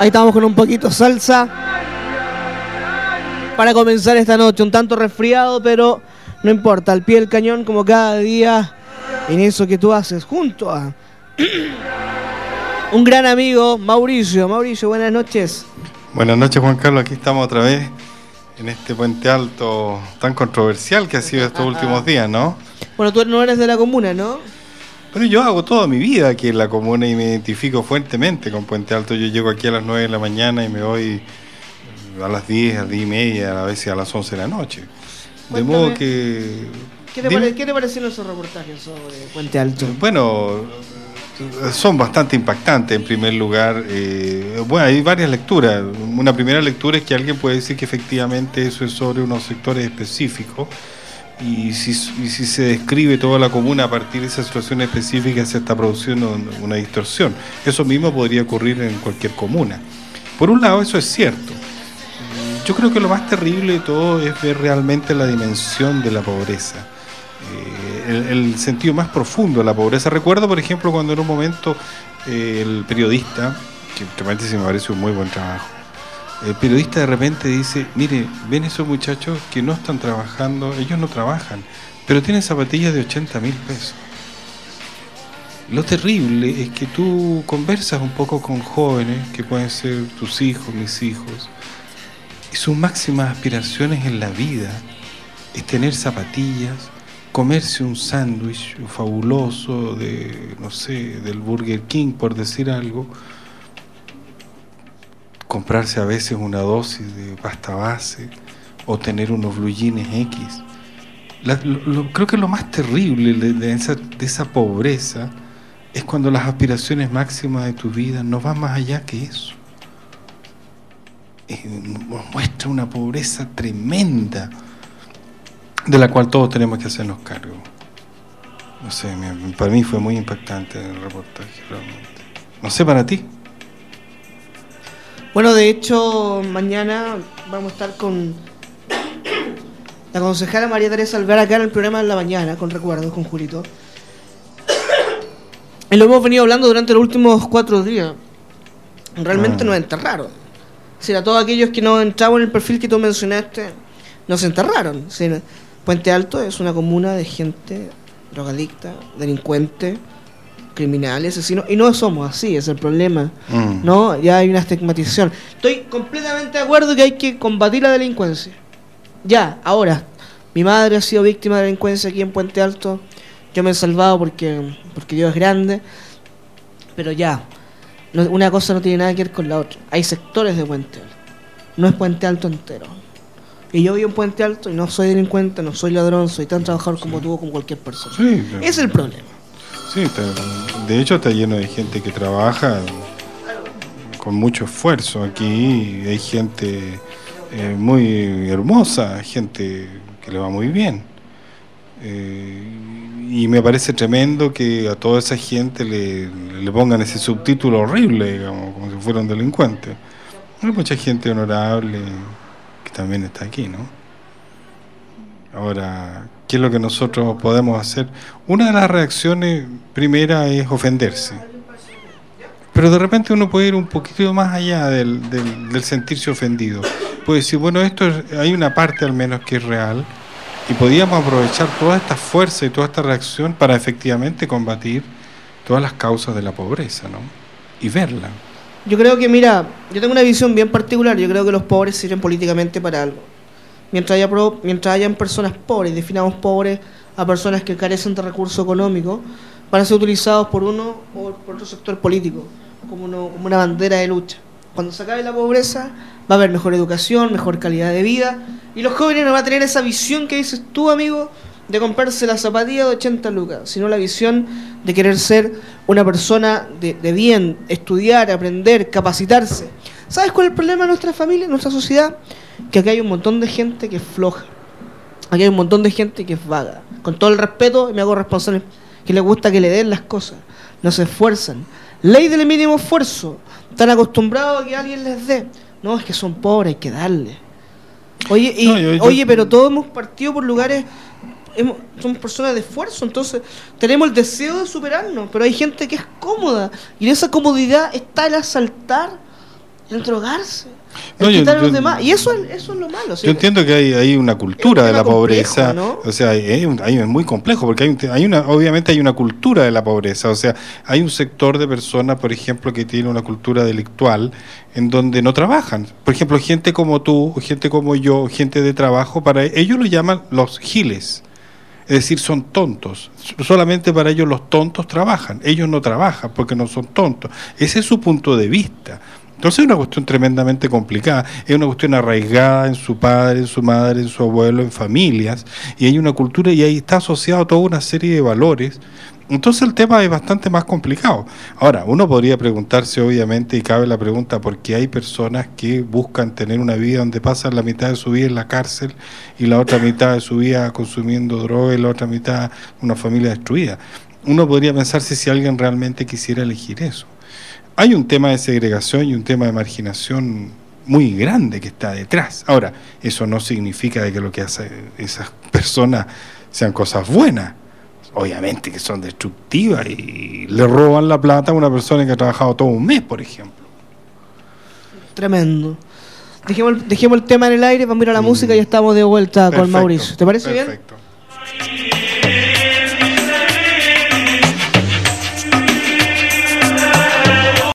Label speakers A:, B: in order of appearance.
A: Ahí estamos con un poquito salsa. Para comenzar esta noche, un tanto resfriado, pero no importa, al pie del cañón como cada día en eso que tú haces, junto a un gran amigo, Mauricio. Mauricio, buenas noches.
B: Buenas noches, Juan Carlos. Aquí estamos otra vez en este puente alto tan controversial que ha sido estos últimos días, ¿no?
A: Bueno, tú no eres de la comuna, ¿no?
B: Pero yo hago toda mi vida aquí en la comuna y me identifico fuertemente con Puente Alto. Yo llego aquí a las 9 de la mañana y me voy a las 10, a las 10 y media, a veces a las 11 de la noche. De modo que...
A: ¿Qué te, ¿Qué te parecieron esos reportajes sobre Puente Alto?
B: Bueno, son bastante impactantes en primer lugar. Eh, bueno, hay varias lecturas. Una primera lectura es que alguien puede decir que efectivamente eso es sobre unos sectores específicos y si, se describe toda la comuna a partir de esa situación específica se está produciendo una distorsión. Eso mismo podría ocurrir en cualquier comuna. Por un lado, eso es cierto. Yo creo que lo más terrible de todo es ver realmente la dimensión de la pobreza. Eh, el, sentido más profundo de la pobreza. Recuerdo, por ejemplo, cuando en un momento eh, el periodista, que realmente se me parece un muy buen trabajo, el periodista de repente dice, mire, ven esos muchachos que no están trabajando, ellos no trabajan, pero tienen zapatillas de 80 mil pesos. Lo terrible es que tú conversas un poco con jóvenes, que pueden ser tus hijos, mis hijos, y sus máximas aspiraciones en la vida es tener zapatillas, comerse un sándwich fabuloso de, no sé, del Burger King, por decir algo, comprarse a veces una dosis de pasta base o tener unos blue X. creo que lo más terrible de, esa, pobreza es cuando las aspiraciones máximas de tu vida no van más allá que eso. Eh, muestra una pobreza tremenda de la cual todos tenemos que hacernos cargo. No sé, para mí fue muy impactante el reportaje realmente. No sé para ti.
A: Bueno, de hecho, mañana vamos a estar con la concejala María Teresa Alvear acá en el programa de la mañana, con recuerdos, con Julito. Y lo hemos venido hablando durante los últimos cuatro días. Realmente ah. nos enterraron. Si a todos aquellos que no entraban en el perfil que tú mencionaste, nos enterraron. Puente Alto es una comuna de gente drogadicta, delincuente, criminales, asesinos, y no somos así, es el problema, mm. ¿no? Ya hay una estigmatización. Estoy completamente de acuerdo que hay que combatir la delincuencia. Ya, ahora, mi madre ha sido víctima de delincuencia aquí en Puente Alto, yo me he salvado porque, porque Dios es grande, pero ya, una cosa no tiene nada que ver con la otra. Hay sectores de Puente Alto, no es Puente Alto entero. Y yo vivo en Puente Alto y no soy delincuente, no soy ladrón, soy tan trabajador como tú o como cualquier persona. Es el problema.
B: Sí, de hecho está lleno de gente que trabaja con mucho esfuerzo. Aquí hay gente eh, muy hermosa, gente que le va muy bien. Eh, y me parece tremendo que a toda esa gente le, le pongan ese subtítulo horrible, digamos, como si fueran delincuentes. Hay mucha gente honorable que también está aquí, ¿no? Ahora, ¿Qué es lo que nosotros podemos hacer? Una de las reacciones primera es ofenderse. Pero de repente uno puede ir un poquito más allá del, sentirse ofendido. Puede decir, bueno, esto hay una parte al menos que es real y podíamos aprovechar toda esta fuerza y toda esta reacción para efectivamente combatir todas las causas de la pobreza, ¿no? Y verla.
A: Yo creo que, mira, yo tengo una visión bien particular. Yo creo que los pobres sirven políticamente para algo mientras haya, mientras hayan personas pobres, definamos pobres a personas que carecen de recursos económicos, van a ser utilizados por uno o por otro sector político, como, como una bandera de lucha. Cuando se acabe la pobreza, va a haber mejor educación, mejor calidad de vida, y los jóvenes no van a tener esa visión que dices tú, amigo, de comprarse la zapatilla de 80 lucas, sino la visión de querer ser una persona de bien, estudiar, aprender, capacitarse. ¿Sabes cuál es el problema de nuestra familia, de nuestra sociedad? que aquí hay un montón de gente que es floja. Aquí hay un montón de gente que es vaga. Con todo el respeto, me hago responsable, que le gusta que le den las cosas. No se esfuerzan. Ley del mínimo esfuerzo. Están acostumbrados a que alguien les dé. No, es que son pobres, hay que darle. Oye, y, oye, pero todos hemos partido por lugares somos personas de esfuerzo, entonces tenemos el deseo de superarnos, pero hay gente que es cómoda y en esa comodidad está el asaltar el drogarse. No, yo, los demás. Y eso, eso es lo malo.
B: Yo entiendo que hay, hay una cultura de la pobreza. O sea, hay, es muy complejo, porque hay, hay, una, obviamente hay una cultura de la pobreza. O sea, hay un sector de personas, por ejemplo, que tiene una cultura delictual en donde no trabajan. Por ejemplo, gente como tú, gente como yo, gente de trabajo, para ellos lo llaman los giles. Es decir, son tontos. Solamente para ellos los tontos trabajan. Ellos no trabajan porque no son tontos. Ese es su punto de vista. Entonces es una cuestión tremendamente complicada, es una cuestión arraigada en su padre, en su madre, en su abuelo, en familias, y hay una cultura y ahí está asociado toda una serie de valores. Entonces el tema es bastante más complicado. Ahora, uno podría preguntarse, obviamente, y cabe la pregunta, ¿por qué hay personas que buscan tener una vida donde pasan la mitad de su vida en la cárcel y la otra mitad de su vida consumiendo droga y la otra mitad una familia destruida? Uno podría pensarse si alguien realmente quisiera elegir eso hay un tema de segregación y un tema de marginación muy grande que está detrás. Ahora, eso no significa de que lo que hacen esas personas sean cosas buenas. Obviamente que son destructivas y le roban la plata a una persona que ha trabajado todo un mes, por ejemplo.
A: Tremendo. Dejemos, dejemos el tema en el aire, vamos a ir a la mm. música y estamos de vuelta con Mauricio. ¿Te parece bien? Perfecto.